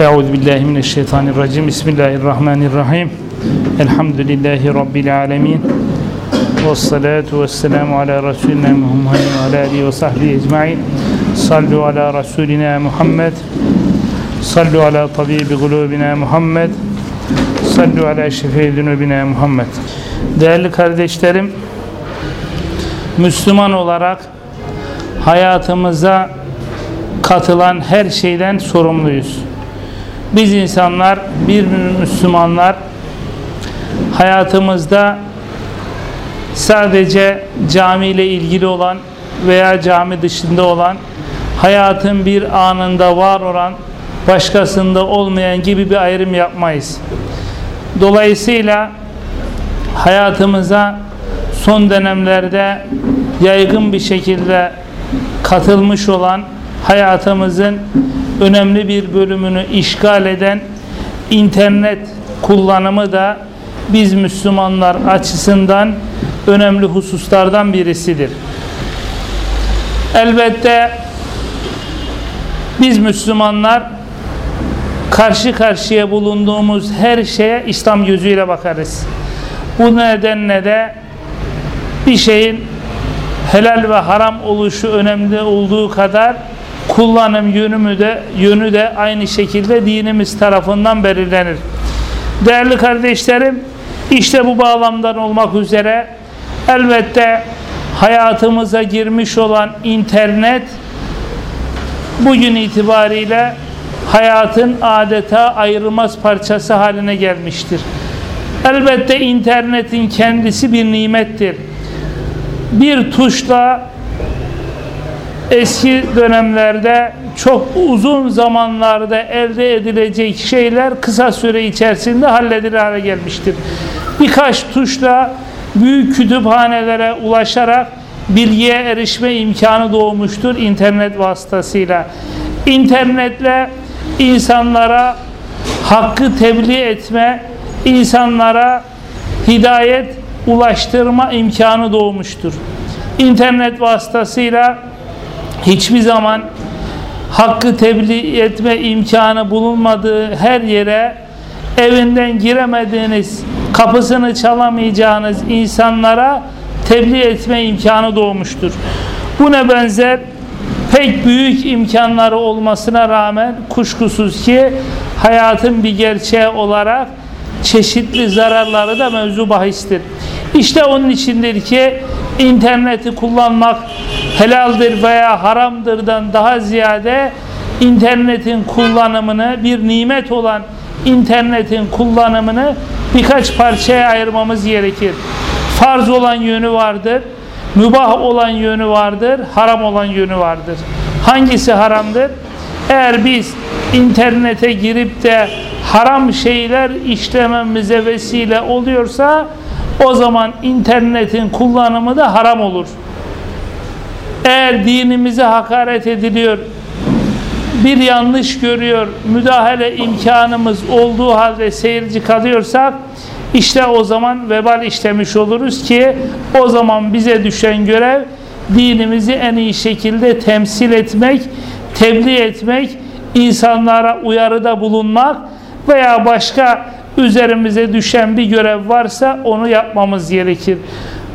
Euzu billahi mineşşeytanirracim. Bismillahirrahmanirrahim. Elhamdülillahi rabbil alamin. Ves salatu vesselamu ala resulina Muhammedin ve ala alihi ve sahbihi ecmaîn. Sallu ala rasulina Muhammed. Sallu ala tabibi kulubina Muhammed. Sallu ala şefi zunubina Muhammed. Değerli kardeşlerim, Müslüman olarak hayatımıza katılan her şeyden sorumluyuz. Biz insanlar, bir Müslümanlar hayatımızda sadece cami ile ilgili olan veya cami dışında olan hayatın bir anında var olan başkasında olmayan gibi bir ayrım yapmayız. Dolayısıyla hayatımıza son dönemlerde yaygın bir şekilde katılmış olan hayatımızın önemli bir bölümünü işgal eden internet kullanımı da biz Müslümanlar açısından önemli hususlardan birisidir. Elbette biz Müslümanlar karşı karşıya bulunduğumuz her şeye İslam gözüyle bakarız. Bu nedenle de bir şeyin helal ve haram oluşu önemli olduğu kadar kullanım yönümü de yönü de aynı şekilde dinimiz tarafından belirlenir. Değerli kardeşlerim, işte bu bağlamdan olmak üzere elbette hayatımıza girmiş olan internet bugün itibariyle hayatın adeta ayrılmaz parçası haline gelmiştir. Elbette internetin kendisi bir nimettir. Bir tuşla eski dönemlerde çok uzun zamanlarda elde edilecek şeyler kısa süre içerisinde halledilir hale gelmiştir. Birkaç tuşla büyük kütüphanelere ulaşarak bilgiye erişme imkanı doğmuştur internet vasıtasıyla. İnternetle insanlara hakkı tebliğ etme, insanlara hidayet ulaştırma imkanı doğmuştur. İnternet vasıtasıyla hiçbir zaman hakkı tebliğ etme imkanı bulunmadığı her yere evinden giremediğiniz, kapısını çalamayacağınız insanlara tebliğ etme imkanı doğmuştur. Buna benzer pek büyük imkanları olmasına rağmen kuşkusuz ki hayatın bir gerçeği olarak çeşitli zararları da mevzu bahistir. İşte onun içindir ki interneti kullanmak helaldir veya haramdırdan daha ziyade internetin kullanımını bir nimet olan internetin kullanımını birkaç parçaya ayırmamız gerekir. Farz olan yönü vardır, mübah olan yönü vardır, haram olan yönü vardır. Hangisi haramdır? Eğer biz internete girip de haram şeyler işlememize vesile oluyorsa o zaman internetin kullanımı da haram olur. Eğer dinimize hakaret ediliyor, bir yanlış görüyor, müdahale imkanımız olduğu halde seyirci kalıyorsak işte o zaman vebal işlemiş oluruz ki o zaman bize düşen görev dinimizi en iyi şekilde temsil etmek, tebliğ etmek, insanlara uyarıda bulunmak veya başka üzerimize düşen bir görev varsa onu yapmamız gerekir.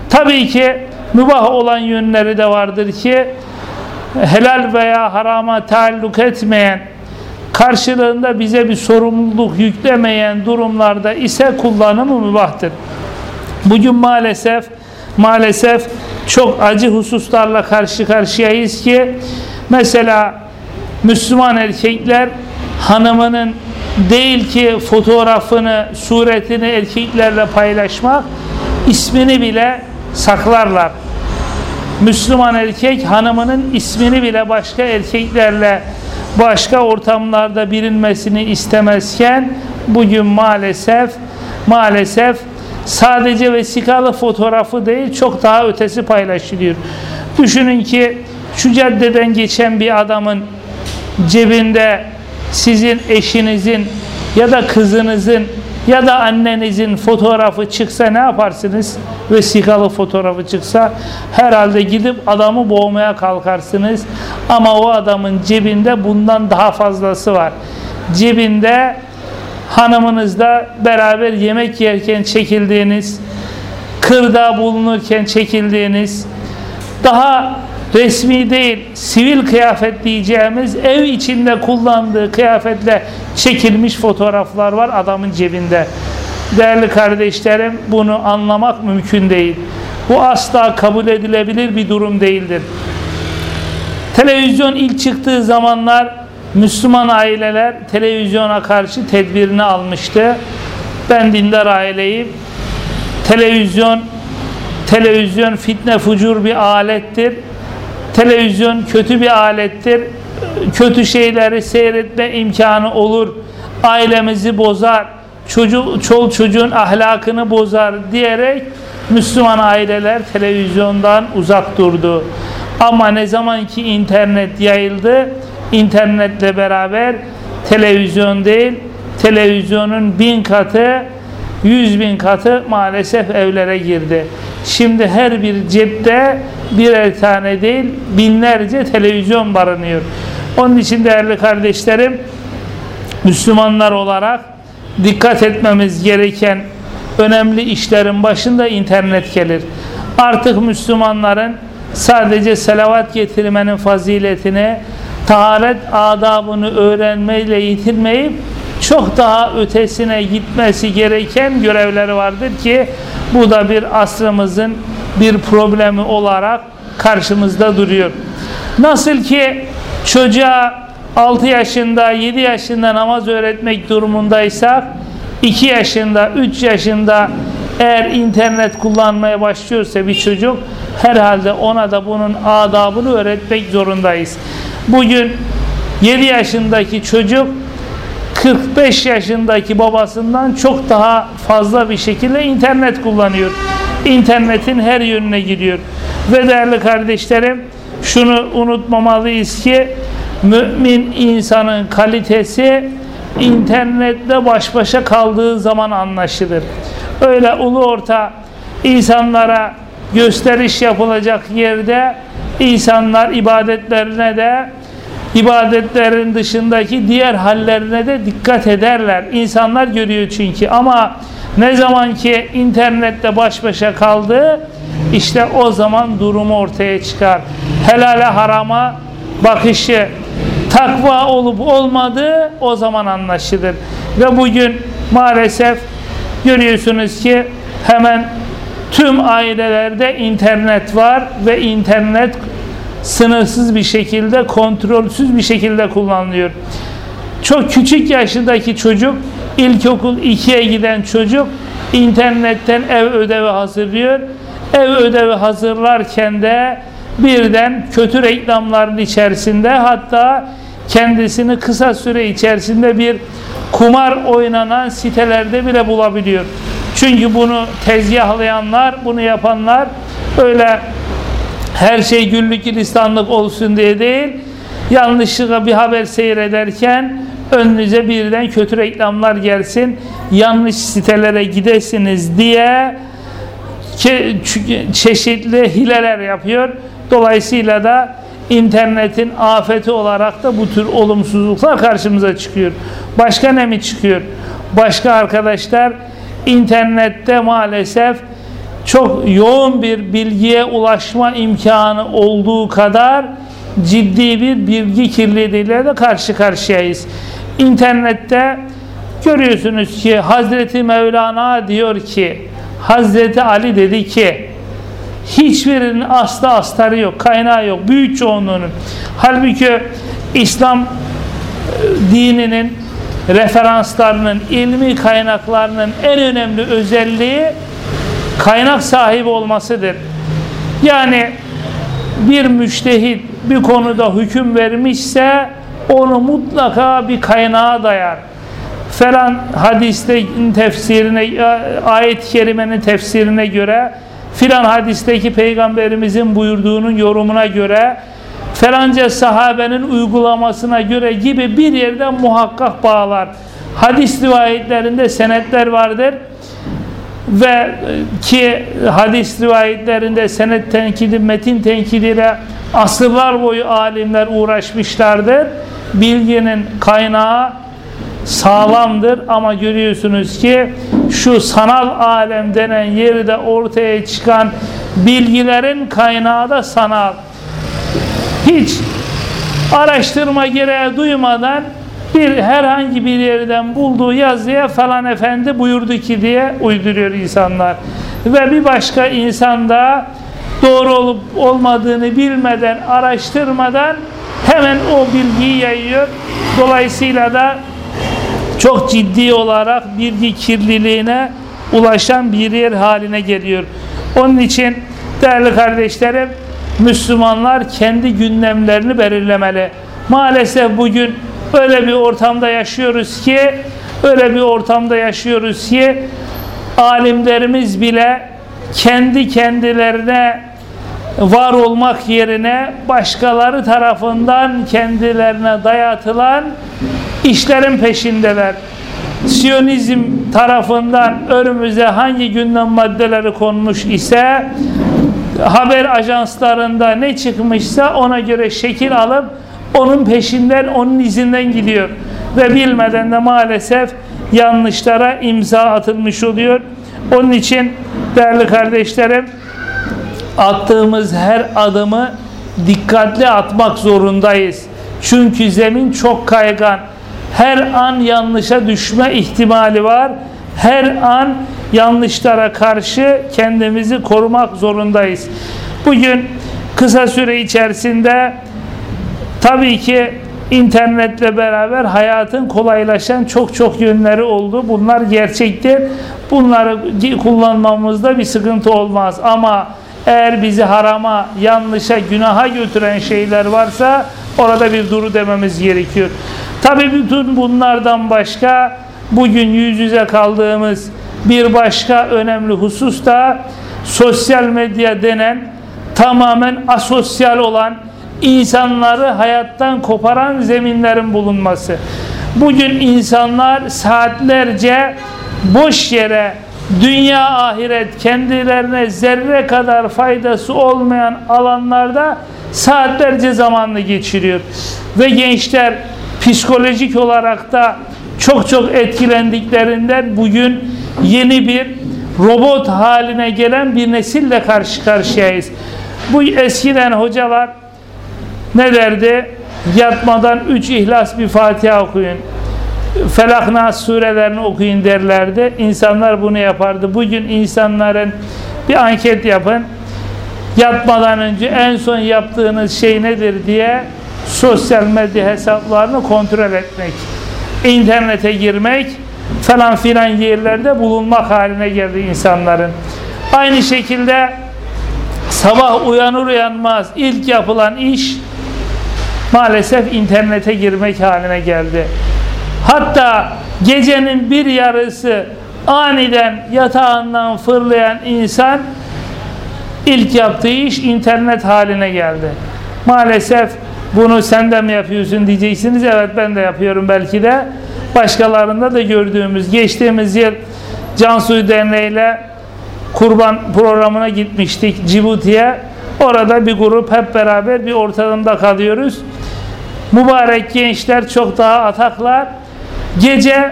Tabii ki mübah olan yönleri de vardır ki helal veya harama taalluk etmeyen karşılığında bize bir sorumluluk yüklemeyen durumlarda ise kullanımı mübahtır. Bugün maalesef maalesef çok acı hususlarla karşı karşıyayız ki mesela Müslüman erkekler hanımının değil ki fotoğrafını, suretini erkeklerle paylaşmak, ismini bile saklarlar. Müslüman erkek hanımının ismini bile başka erkeklerle başka ortamlarda bilinmesini istemezken bugün maalesef maalesef sadece vesikalı fotoğrafı değil çok daha ötesi paylaşılıyor. Düşünün ki şu caddeden geçen bir adamın cebinde sizin eşinizin ya da kızınızın ya da annenizin fotoğrafı çıksa ne yaparsınız? Vesikalı fotoğrafı çıksa herhalde gidip adamı boğmaya kalkarsınız. Ama o adamın cebinde bundan daha fazlası var. cebinde hanımınızla beraber yemek yerken çekildiğiniz, kırda bulunurken çekildiğiniz, daha resmi değil, sivil kıyafet diyeceğimiz ev içinde kullandığı kıyafetle çekilmiş fotoğraflar var adamın cebinde. Değerli kardeşlerim bunu anlamak mümkün değil. Bu asla kabul edilebilir bir durum değildir. Televizyon ilk çıktığı zamanlar Müslüman aileler televizyona karşı tedbirini almıştı. Ben dindar aileyim. Televizyon televizyon fitne fucur bir alettir. Televizyon kötü bir alettir. Kötü şeyleri seyretme imkanı olur. Ailemizi bozar. Çocuk, çol çocuğun ahlakını bozar diyerek Müslüman aileler televizyondan uzak durdu. Ama ne zaman ki internet yayıldı, internetle beraber televizyon değil, televizyonun bin katı, yüz bin katı maalesef evlere girdi. Şimdi her bir cepte birer tane değil, binlerce televizyon barınıyor. Onun için değerli kardeşlerim, Müslümanlar olarak dikkat etmemiz gereken önemli işlerin başında internet gelir. Artık Müslümanların sadece selavat getirmenin faziletini, taharet adabını öğrenmeyle yitirmeyip çok daha ötesine gitmesi gereken görevleri vardır ki bu da bir asrımızın bir problemi olarak karşımızda duruyor. Nasıl ki çocuğa 6 yaşında 7 yaşında namaz öğretmek durumundaysak 2 yaşında 3 yaşında eğer internet kullanmaya başlıyorsa bir çocuk herhalde ona da bunun adabını öğretmek zorundayız. Bugün 7 yaşındaki çocuk 45 yaşındaki babasından çok daha fazla bir şekilde internet kullanıyor. İnternetin her yönüne gidiyor. Ve değerli kardeşlerim şunu unutmamalıyız ki mümin insanın kalitesi internetle baş başa kaldığı zaman anlaşılır. Öyle ulu orta insanlara gösteriş yapılacak yerde insanlar ibadetlerine de ibadetlerin dışındaki diğer hallerine de dikkat ederler. İnsanlar görüyor çünkü ama ne zaman ki internette baş başa kaldı işte o zaman durumu ortaya çıkar. Helale harama bakışı takva olup olmadığı o zaman anlaşılır. Ve bugün maalesef görüyorsunuz ki hemen tüm ailelerde internet var ve internet sınırsız bir şekilde, kontrolsüz bir şekilde kullanılıyor. Çok küçük yaşındaki çocuk, ilkokul 2'ye giden çocuk internetten ev ödevi hazırlıyor. Ev ödevi hazırlarken de birden kötü reklamların içerisinde hatta kendisini kısa süre içerisinde bir kumar oynanan sitelerde bile bulabiliyor. Çünkü bunu tezgahlayanlar, bunu yapanlar öyle her şey güllük gülistanlık olsun diye değil, yanlışlıkla bir haber seyrederken önünüze birden kötü reklamlar gelsin, yanlış sitelere gidesiniz diye çeşitli hileler yapıyor. Dolayısıyla da internetin afeti olarak da bu tür olumsuzluklar karşımıza çıkıyor. Başka ne mi çıkıyor? Başka arkadaşlar internette maalesef çok yoğun bir bilgiye ulaşma imkanı olduğu kadar ciddi bir bilgi kirliliğiyle de karşı karşıyayız. İnternette görüyorsunuz ki Hazreti Mevlana diyor ki Hazreti Ali dedi ki hiçbirinin aslı astarı yok, kaynağı yok, büyük çoğunluğunun. Halbuki İslam e, dininin referanslarının, ilmi kaynaklarının en önemli özelliği kaynak sahibi olmasıdır. Yani bir müştehit bir konuda hüküm vermişse onu mutlaka bir kaynağa dayar. Falan hadiste tefsirine, ayet-i kerimenin tefsirine göre filan hadisteki peygamberimizin buyurduğunun yorumuna göre falanca sahabenin uygulamasına göre gibi bir yerden muhakkak bağlar. Hadis rivayetlerinde senetler vardır ve e, ki hadis rivayetlerinde senet tenkidi, metin tenkidiyle asırlar boyu alimler uğraşmışlardır. Bilginin kaynağı sağlamdır ama görüyorsunuz ki şu sanal alem denen yerde ortaya çıkan bilgilerin kaynağı da sanal. Hiç araştırma gereği duymadan bir herhangi bir yerden bulduğu yazıya falan efendi buyurdu ki diye uyduruyor insanlar. Ve bir başka insan da doğru olup olmadığını bilmeden, araştırmadan hemen o bilgiyi yayıyor. Dolayısıyla da çok ciddi olarak bilgi kirliliğine ulaşan bir yer haline geliyor. Onun için değerli kardeşlerim Müslümanlar kendi gündemlerini belirlemeli. Maalesef bugün öyle bir ortamda yaşıyoruz ki öyle bir ortamda yaşıyoruz ki alimlerimiz bile kendi kendilerine var olmak yerine başkaları tarafından kendilerine dayatılan işlerin peşindeler. Siyonizm tarafından önümüze hangi gündem maddeleri konmuş ise haber ajanslarında ne çıkmışsa ona göre şekil alıp onun peşinden, onun izinden gidiyor. Ve bilmeden de maalesef yanlışlara imza atılmış oluyor. Onun için değerli kardeşlerim attığımız her adımı dikkatli atmak zorundayız. Çünkü zemin çok kaygan. Her an yanlışa düşme ihtimali var. Her an yanlışlara karşı kendimizi korumak zorundayız. Bugün kısa süre içerisinde tabii ki internetle beraber hayatın kolaylaşan çok çok yönleri oldu. Bunlar gerçektir. Bunları kullanmamızda bir sıkıntı olmaz. Ama eğer bizi harama, yanlışa, günaha götüren şeyler varsa orada bir duru dememiz gerekiyor. Tabii bütün bunlardan başka bugün yüz yüze kaldığımız bir başka önemli husus da sosyal medya denen tamamen asosyal olan insanları hayattan koparan zeminlerin bulunması. Bugün insanlar saatlerce boş yere dünya ahiret kendilerine zerre kadar faydası olmayan alanlarda saatlerce zamanını geçiriyor. Ve gençler psikolojik olarak da çok çok etkilendiklerinden bugün yeni bir robot haline gelen bir nesille karşı karşıyayız. Bu eskiden hocalar ne derdi? Yatmadan üç ihlas bir Fatiha okuyun. Felak Nas surelerini okuyun derlerdi. İnsanlar bunu yapardı. Bugün insanların bir anket yapın. Yatmadan önce en son yaptığınız şey nedir diye sosyal medya hesaplarını kontrol etmek. internete girmek falan filan yerlerde bulunmak haline geldi insanların. Aynı şekilde sabah uyanır uyanmaz ilk yapılan iş maalesef internete girmek haline geldi. Hatta gecenin bir yarısı aniden yatağından fırlayan insan ilk yaptığı iş internet haline geldi. Maalesef bunu sen de mi yapıyorsun diyeceksiniz. Evet ben de yapıyorum belki de. Başkalarında da gördüğümüz geçtiğimiz yıl Cansuy Derneği ile kurban programına gitmiştik Cibuti'ye. Orada bir grup hep beraber bir ortamda kalıyoruz. Mübarek gençler çok daha ataklar. Gece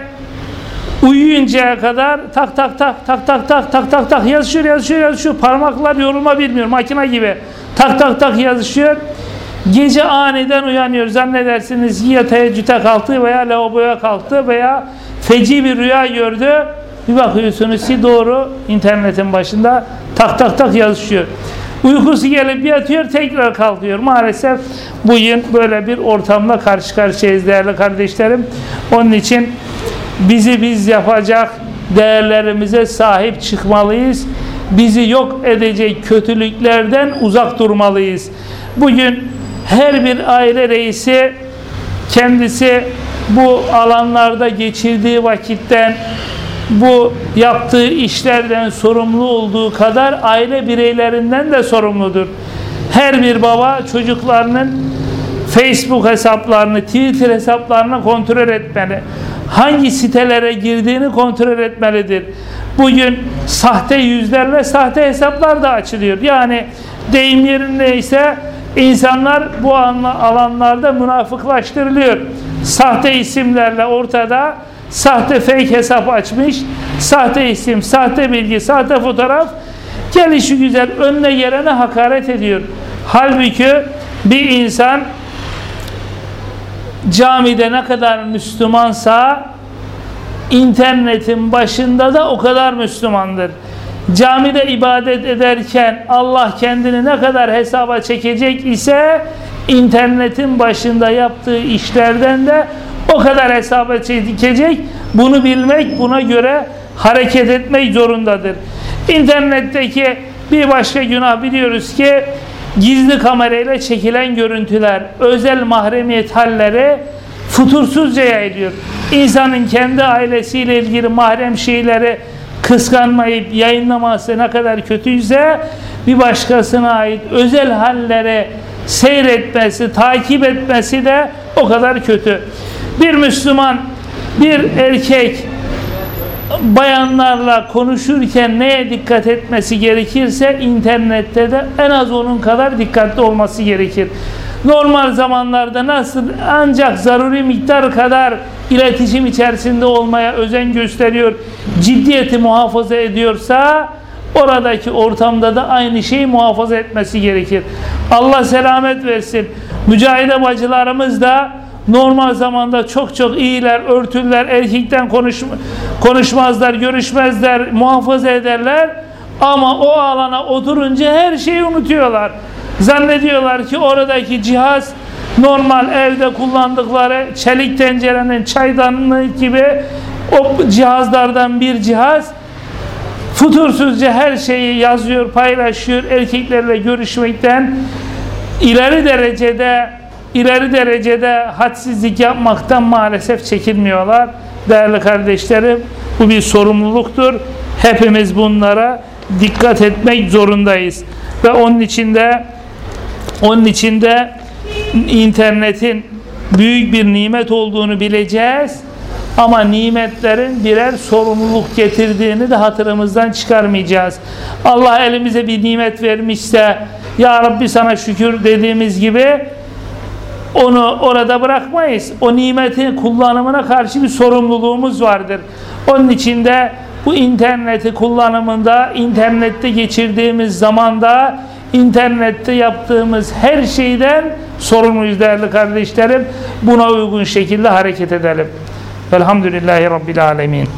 uyuyuncaya kadar tak tak tak tak tak tak tak tak tak yazışıyor yazışıyor yazışıyor. Parmaklar yorulma bilmiyor makine gibi. Tak tak tak yazışıyor. Gece aniden uyanıyor. Zannedersiniz ya teheccüde kalktı veya lavaboya kalktı veya feci bir rüya gördü. Bir bakıyorsunuz ki doğru internetin başında tak tak tak yazışıyor. Uykusu gelip yatıyor tekrar kalkıyor. Maalesef bugün böyle bir ortamla karşı karşıyayız değerli kardeşlerim. Onun için bizi biz yapacak değerlerimize sahip çıkmalıyız. Bizi yok edecek kötülüklerden uzak durmalıyız. Bugün her bir aile reisi kendisi bu alanlarda geçirdiği vakitten bu yaptığı işlerden sorumlu olduğu kadar aile bireylerinden de sorumludur. Her bir baba çocuklarının Facebook hesaplarını, Twitter hesaplarını kontrol etmeli. Hangi sitelere girdiğini kontrol etmelidir. Bugün sahte yüzlerle sahte hesaplar da açılıyor. Yani deyim yerindeyse insanlar bu alanlarda münafıklaştırılıyor. sahte isimlerle ortada sahte fake hesap açmış, sahte isim, sahte bilgi, sahte fotoğraf gelişi güzel önüne gelene hakaret ediyor. Halbuki bir insan camide ne kadar Müslümansa internetin başında da o kadar Müslümandır. Camide ibadet ederken Allah kendini ne kadar hesaba çekecek ise internetin başında yaptığı işlerden de o kadar hesaba çekecek. Bunu bilmek, buna göre hareket etmek zorundadır. İnternetteki bir başka günah biliyoruz ki gizli kamerayla çekilen görüntüler, özel mahremiyet halleri futursuzca yayılıyor. İnsanın kendi ailesiyle ilgili mahrem şeyleri kıskanmayıp yayınlaması ne kadar kötüyse bir başkasına ait özel halleri seyretmesi, takip etmesi de o kadar kötü. Bir Müslüman, bir erkek bayanlarla konuşurken neye dikkat etmesi gerekirse internette de en az onun kadar dikkatli olması gerekir. Normal zamanlarda nasıl ancak zaruri miktar kadar iletişim içerisinde olmaya özen gösteriyor, ciddiyeti muhafaza ediyorsa oradaki ortamda da aynı şeyi muhafaza etmesi gerekir. Allah selamet versin. Mücahide bacılarımız da normal zamanda çok çok iyiler, örtüller, erkekten konuşma, konuşmazlar, görüşmezler, muhafaza ederler. Ama o alana oturunca her şeyi unutuyorlar. Zannediyorlar ki oradaki cihaz normal evde kullandıkları çelik tencerenin çaydanlığı gibi o cihazlardan bir cihaz futursuzca her şeyi yazıyor, paylaşıyor. Erkeklerle görüşmekten ileri derecede ileri derecede hadsizlik yapmaktan maalesef çekinmiyorlar. Değerli kardeşlerim, bu bir sorumluluktur. Hepimiz bunlara dikkat etmek zorundayız. Ve onun içinde onun içinde internetin büyük bir nimet olduğunu bileceğiz. Ama nimetlerin birer sorumluluk getirdiğini de hatırımızdan çıkarmayacağız. Allah elimize bir nimet vermişse Ya Rabbi sana şükür dediğimiz gibi onu orada bırakmayız. O nimetin kullanımına karşı bir sorumluluğumuz vardır. Onun için de bu interneti kullanımında, internette geçirdiğimiz zamanda, internette yaptığımız her şeyden sorumluyuz değerli kardeşlerim. Buna uygun şekilde hareket edelim. Velhamdülillahi Rabbil Alemin.